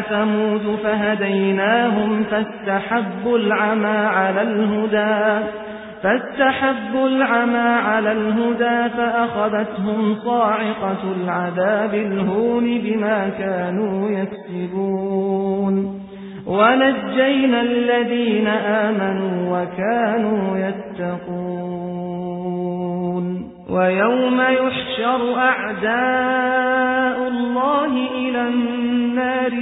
ثمود فهديناهم فاستحبوا العمى على الهدى فاستحبوا العمى على الهدى فأخذتهم صاعقة العذاب الهون بما كانوا يكسبون. ونجينا الذين آمنوا وكانوا يتقون. ويوم يحشر أعداء